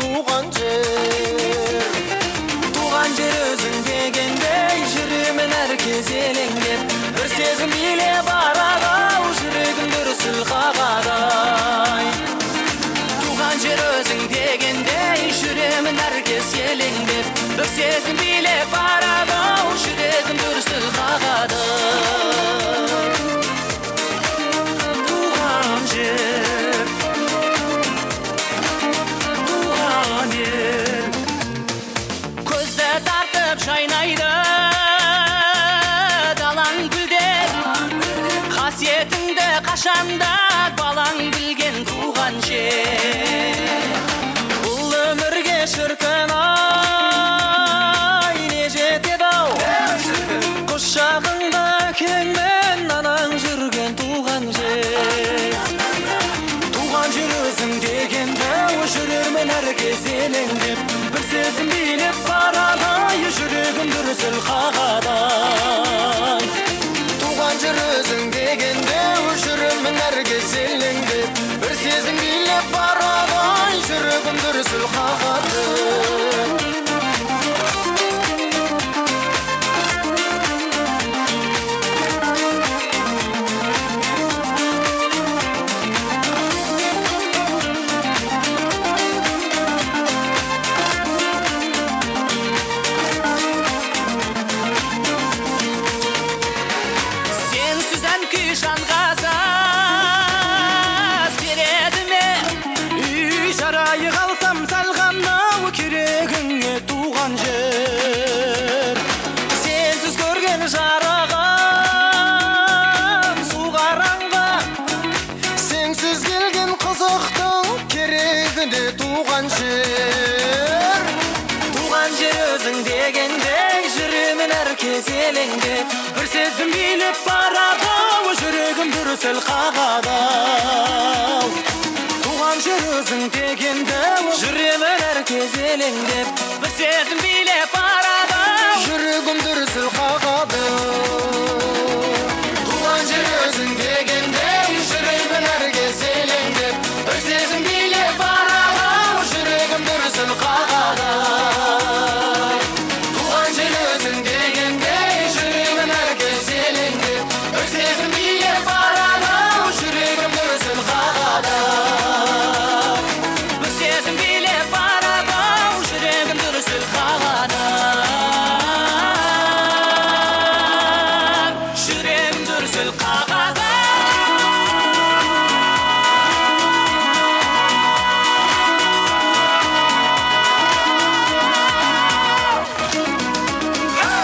туған қашанда балаң білген туған жер бұл өмірге шіркін ай не жетеді ау құшағыңда әкең мен анаң жүрген туған жер туған жер өзің дегенде жүрермін әр кез елеңдеп бір сезім билеп барады ай жүрегім дүрсіл қағады жарай қалсам сәл ғана керегіңе туған жер. Сенсіз көрген жарығым су қараңғы. Сенсіз келген қызықтың керегі де туған жер. Туған жер өзің дегенде жүремін әр кез елеңдеп бір сезім билеп барады жүрегім дүрсіл қағады. ау туған жер өзің дегенді жүремін әр кез елеңдеп бір сезім билеп барады жүрегім